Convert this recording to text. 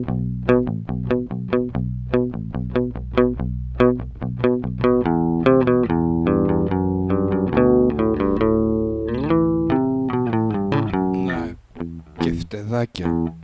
Ναι, και φτεδάκια.